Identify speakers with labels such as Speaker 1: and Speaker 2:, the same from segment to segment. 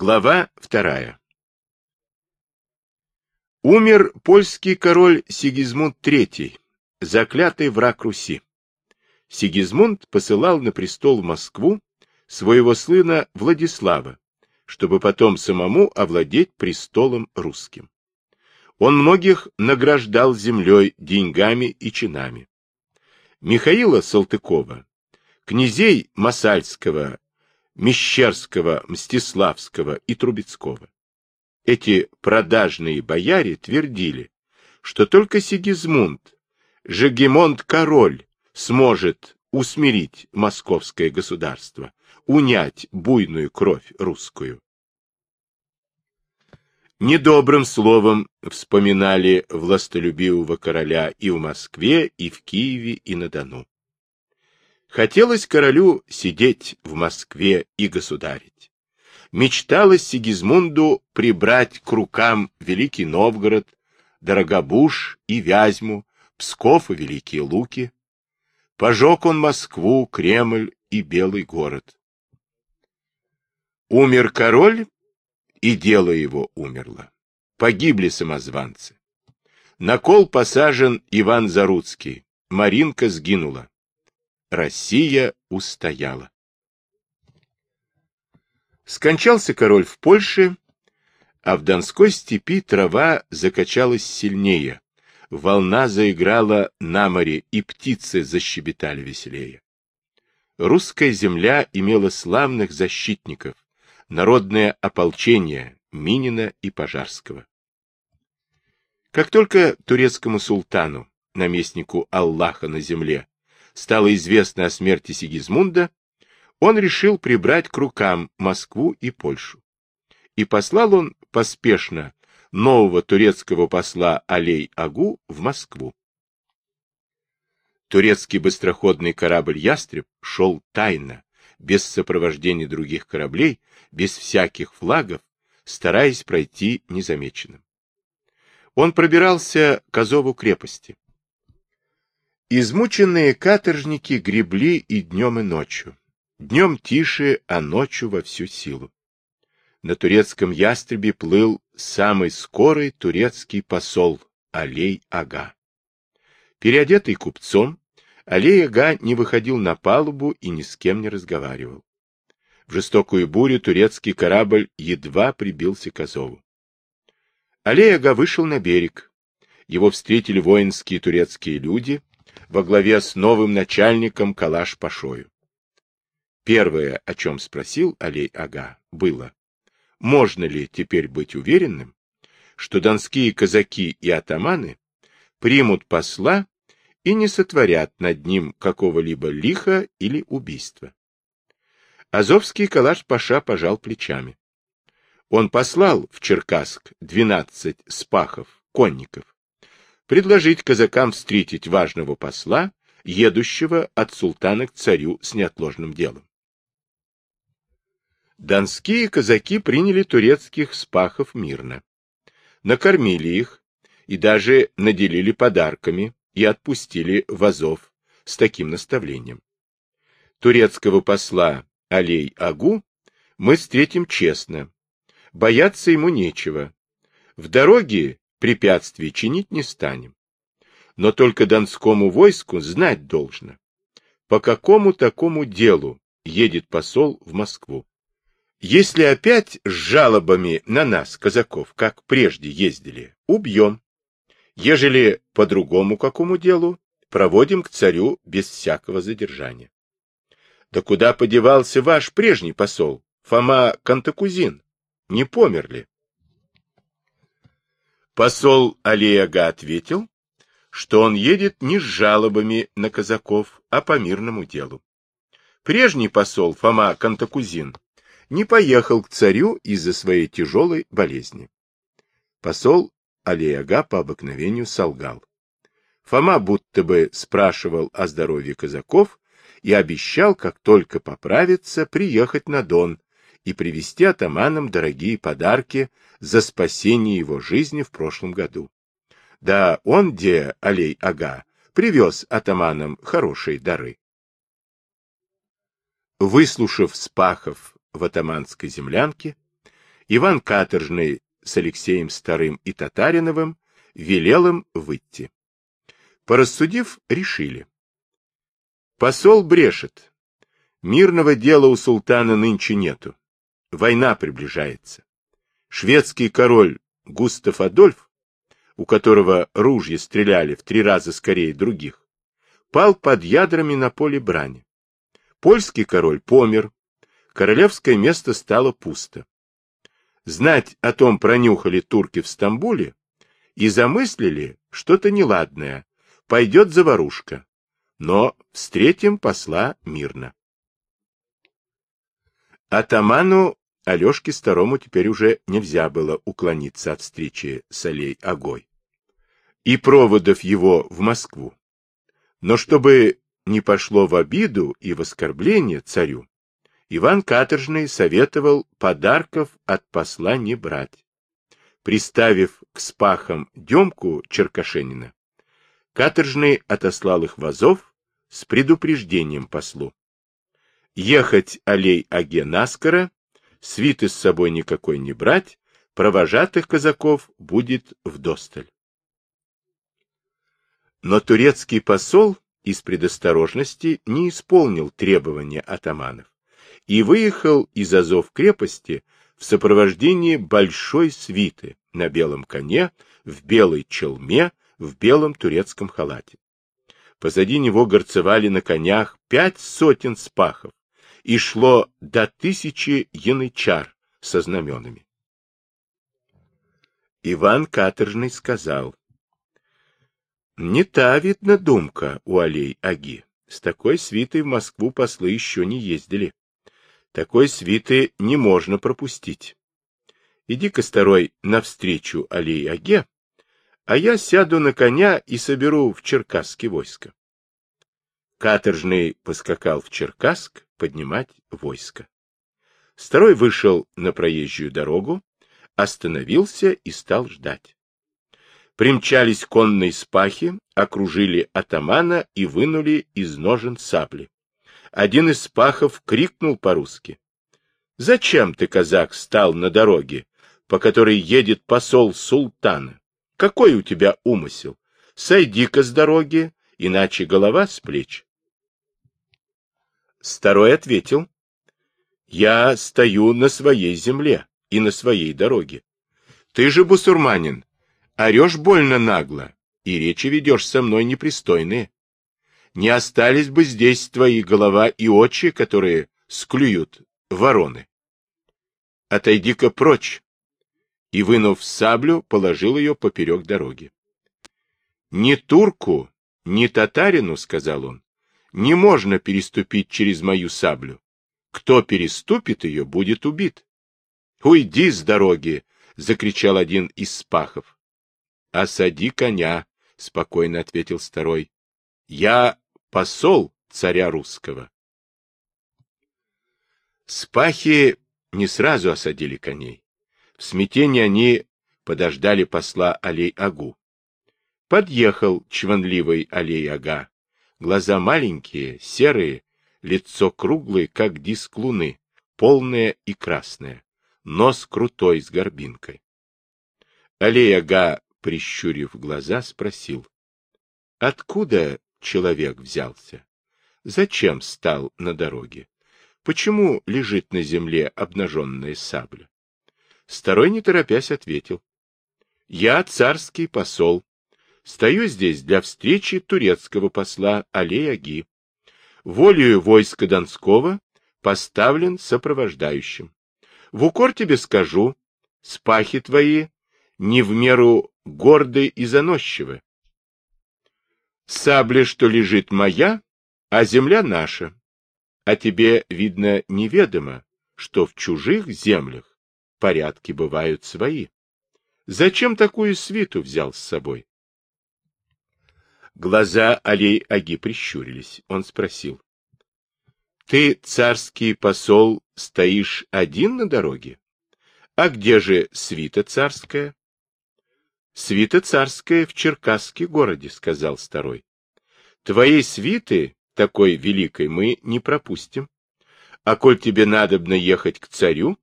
Speaker 1: Глава вторая. Умер польский король Сигизмунд III, заклятый враг Руси. Сигизмунд посылал на престол в Москву своего сына Владислава, чтобы потом самому овладеть престолом русским. Он многих награждал землей, деньгами и чинами. Михаила Салтыкова, князей Масальского Мещерского, Мстиславского и Трубецкого. Эти продажные бояре твердили, что только Сигизмунд, Жегемонт-король, сможет усмирить московское государство, унять буйную кровь русскую. Недобрым словом вспоминали властолюбивого короля и в Москве, и в Киеве, и на Дону. Хотелось королю сидеть в Москве и государить. Мечталось Сигизмунду прибрать к рукам Великий Новгород, Дорогобуш и Вязьму, Псков и Великие Луки. Пожег он Москву, Кремль и Белый город. Умер король, и дело его умерло. Погибли самозванцы. На кол посажен Иван Заруцкий, Маринка сгинула. Россия устояла. Скончался король в Польше, а в Донской степи трава закачалась сильнее, волна заиграла на море, и птицы защебетали веселее. Русская земля имела славных защитников, народное ополчение Минина и Пожарского. Как только турецкому султану, наместнику Аллаха на земле, стало известно о смерти Сигизмунда, он решил прибрать к рукам Москву и Польшу. И послал он поспешно нового турецкого посла Алей-Агу в Москву. Турецкий быстроходный корабль «Ястреб» шел тайно, без сопровождения других кораблей, без всяких флагов, стараясь пройти незамеченным. Он пробирался к Азову крепости. Измученные каторжники гребли и днем, и ночью. Днем тише, а ночью во всю силу. На турецком ястребе плыл самый скорый турецкий посол Алей-Ага. Переодетый купцом, Алей-Ага не выходил на палубу и ни с кем не разговаривал. В жестокую бурю турецкий корабль едва прибился к Азову. Алей-Ага вышел на берег. Его встретили воинские турецкие люди, во главе с новым начальником Калаш-Пашою. Первое, о чем спросил Алей-Ага, было, можно ли теперь быть уверенным, что донские казаки и атаманы примут посла и не сотворят над ним какого-либо лиха или убийства. Азовский Калаш-Паша пожал плечами. Он послал в Черкасск двенадцать спахов, конников, предложить казакам встретить важного посла, едущего от султана к царю с неотложным делом. Донские казаки приняли турецких спахов мирно, накормили их и даже наделили подарками и отпустили в Азов с таким наставлением. Турецкого посла Алей-Агу мы встретим честно, бояться ему нечего. В дороге препятствий чинить не станем. Но только донскому войску знать должно, по какому такому делу едет посол в Москву. Если опять с жалобами на нас, казаков, как прежде ездили, убьем. Ежели по другому какому делу, проводим к царю без всякого задержания. Да куда подевался ваш прежний посол, Фома Кантакузин? Не помер ли? Посол Алиага ответил, что он едет не с жалобами на казаков, а по мирному делу. Прежний посол Фома Кантакузин не поехал к царю из-за своей тяжелой болезни. Посол Алиага по обыкновению солгал. Фома будто бы спрашивал о здоровье казаков и обещал, как только поправится, приехать на Дон и привезти атаманам дорогие подарки за спасение его жизни в прошлом году. Да он, где Алей-ага, привез атаманам хорошие дары. Выслушав спахов в атаманской землянке, Иван Каторжный с Алексеем Старым и Татариновым велел им выйти. Порассудив, решили. Посол брешет. Мирного дела у султана нынче нету. Война приближается. Шведский король Густав Адольф, у которого ружья стреляли в три раза скорее других, пал под ядрами на поле брани. Польский король помер, королевское место стало пусто. Знать о том пронюхали турки в Стамбуле и замыслили что-то неладное, пойдет заварушка, но встретим посла мирно. Атаману Алешке Старому теперь уже нельзя было уклониться от встречи с Алей Агой и проводов его в Москву. Но чтобы не пошло в обиду и в оскорбление царю, Иван Каторжный советовал подарков от посла не брать. Приставив к спахам Демку Черкашенина, Каторжный отослал их вазов с предупреждением послу. Ехать аллей Аге наскоро, свиты с собой никакой не брать, провожатых казаков будет вдосталь. Но турецкий посол из предосторожности не исполнил требования атаманов и выехал из Азов крепости в сопровождении большой свиты на белом коне, в белой челме, в белом турецком халате. Позади него горцевали на конях пять сотен спахов, и шло до тысячи янычар со знаменами. Иван Каторжный сказал, не та, видно, думка у Алей Аги. С такой свитой в Москву послы еще не ездили. Такой свиты не можно пропустить. Иди-ка, старой, навстречу Алей Аге, а я сяду на коня и соберу в Черкасске войско. Каторжный поскакал в Черкасск поднимать войско. Старой вышел на проезжую дорогу, остановился и стал ждать. Примчались конные спахи, окружили атамана и вынули из ножен сабли. Один из спахов крикнул по-русски. — Зачем ты, казак, стал на дороге, по которой едет посол султана? Какой у тебя умысел? Сойди-ка с дороги, иначе голова с плеч. Старой ответил. — Я стою на своей земле и на своей дороге. Ты же бусурманин, Орешь больно нагло, и речи ведешь со мной непристойные. Не остались бы здесь твои голова и очи, которые склюют вороны. Отойди-ка прочь. И, вынув саблю, положил ее поперек дороги. Ни турку, ни татарину, — сказал он, — не можно переступить через мою саблю. Кто переступит ее, будет убит. — Уйди с дороги! — закричал один из спахов. — Осади коня, — спокойно ответил старой. — Я посол царя русского. Спахи не сразу осадили коней. В смятении они подождали посла Алей-Агу. Подъехал чванливый Алей-Ага. Глаза маленькие, серые, лицо круглое, как диск луны, полное и красное, нос крутой с горбинкой. Алей-Ага прищурив глаза, спросил. — Откуда человек взялся? Зачем стал на дороге? Почему лежит на земле обнаженная сабля? Старой, не торопясь, ответил. — Я царский посол. Стою здесь для встречи турецкого посла Алей-Аги. Волею войска Донского поставлен сопровождающим. В укор тебе скажу, спахи твои не в меру горды и заносчивы. Сабля, что лежит моя, а земля наша. А тебе, видно, неведомо, что в чужих землях порядки бывают свои. Зачем такую свиту взял с собой? Глаза Алей Аги прищурились. Он спросил. — Ты, царский посол, стоишь один на дороге? А где же свита царская? Свита царская в Черкасске городе, сказал старой. Твоей свиты, такой великой, мы не пропустим. А коль тебе надобно ехать к царю,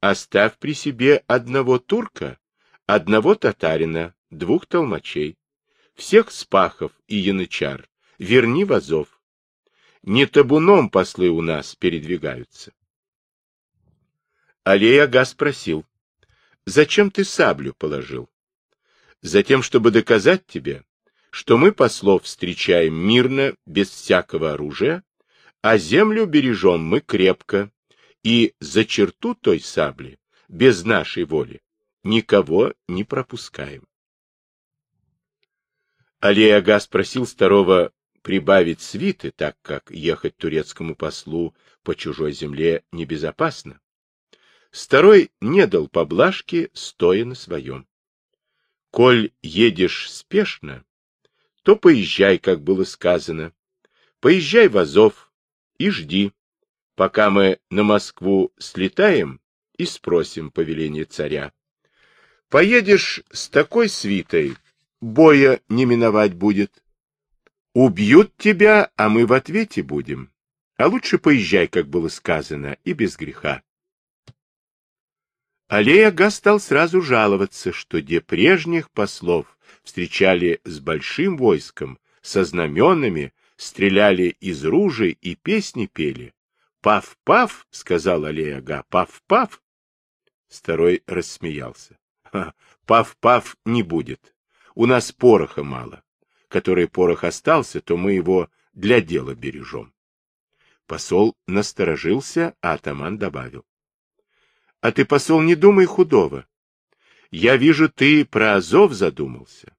Speaker 1: Оставь при себе одного турка, одного татарина, двух толмачей, всех спахов и янычар, верни в Азов. Не табуном послы у нас передвигаются. Алей Ага спросил, зачем ты саблю положил? Затем, чтобы доказать тебе, что мы послов встречаем мирно, без всякого оружия, а землю бережем мы крепко, и за черту той сабли, без нашей воли, никого не пропускаем. Алей Ага спросил старого прибавить свиты, так как ехать турецкому послу по чужой земле небезопасно. Старой не дал поблажки, стоя на своем. Коль едешь спешно, то поезжай, как было сказано. Поезжай в Азов и жди, пока мы на Москву слетаем и спросим повеление царя. Поедешь с такой свитой, боя не миновать будет. Убьют тебя, а мы в ответе будем. А лучше поезжай, как было сказано, и без греха. Алей Ага стал сразу жаловаться, что где прежних послов встречали с большим войском, со знаменами, стреляли из ружей и песни пели. «Пав-пав!» — сказал Алей Ага. «Пав-пав!» Старой рассмеялся. «Пав-пав не будет. У нас пороха мало. Который порох остался, то мы его для дела бережем». Посол насторожился, а атаман добавил. А ты, посол, не думай худого. Я вижу, ты про Азов задумался.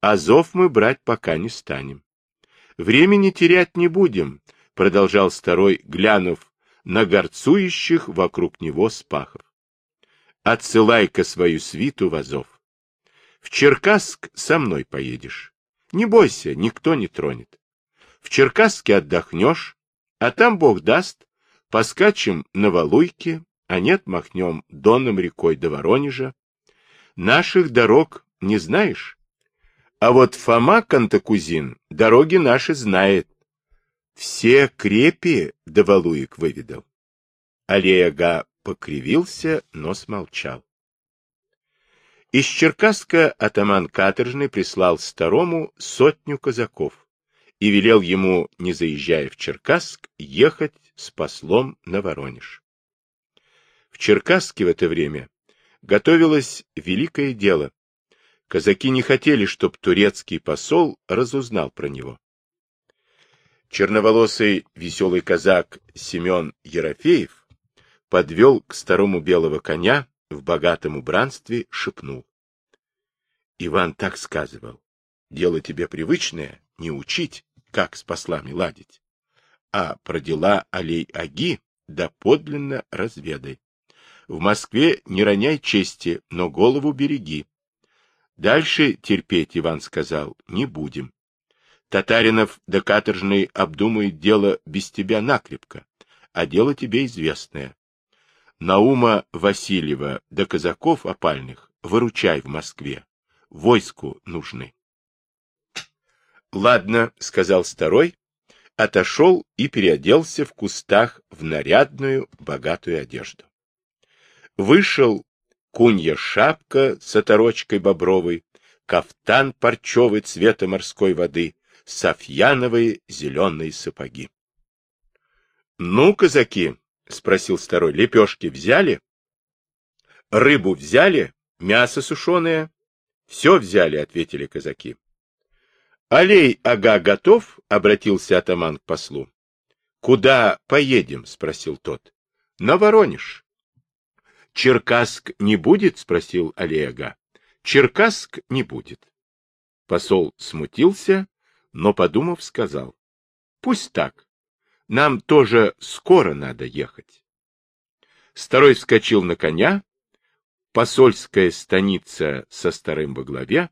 Speaker 1: Азов мы брать пока не станем. Времени терять не будем, продолжал старой, глянув на горцующих вокруг него спахов. Отсылай-ка свою свиту в Азов. В Черкасск со мной поедешь. Не бойся, никто не тронет. В Черкасске отдохнешь, а там, Бог даст, поскачем на Валуйке, а нет, махнем Доном рекой до Воронежа. Наших дорог не знаешь? А вот Фома Кантакузин дороги наши знает. Все крепи до Валуек выведал. Алеяга покривился, но смолчал. Из Черкасска атаман каторжный прислал старому сотню казаков и велел ему, не заезжая в Черкасск, ехать с послом на Воронеж. В Черкасске в это время готовилось великое дело. Казаки не хотели, чтобы турецкий посол разузнал про него. Черноволосый веселый казак Семен Ерофеев подвел к старому белого коня в богатом убранстве, шепнул. Иван так сказывал. Дело тебе привычное, не учить, как с послами ладить. А про дела Алей-Аги да подлинно разведай. В Москве не роняй чести, но голову береги. Дальше терпеть, Иван сказал, не будем. Татаринов да каторжный обдумает дело без тебя накрепко, а дело тебе известное. Наума Васильева да казаков опальных выручай в Москве. Войску нужны. Ладно, сказал старой, отошел и переоделся в кустах в нарядную богатую одежду. Вышел кунья шапка с оторочкой бобровой, кафтан парчевый цвета морской воды, софьяновые зеленые сапоги. — Ну, казаки, — спросил старой, — лепешки взяли? — Рыбу взяли? Мясо сушеное? — Все взяли, — ответили казаки. — Алей ага готов? — обратился атаман к послу. — Куда поедем? — спросил тот. — На Воронеж. Черкасск не будет? — спросил Олега. — Черкасск не будет. Посол смутился, но, подумав, сказал. — Пусть так. Нам тоже скоро надо ехать. Старой вскочил на коня. Посольская станица со старым во главе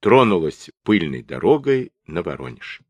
Speaker 1: тронулась пыльной дорогой на Воронеж.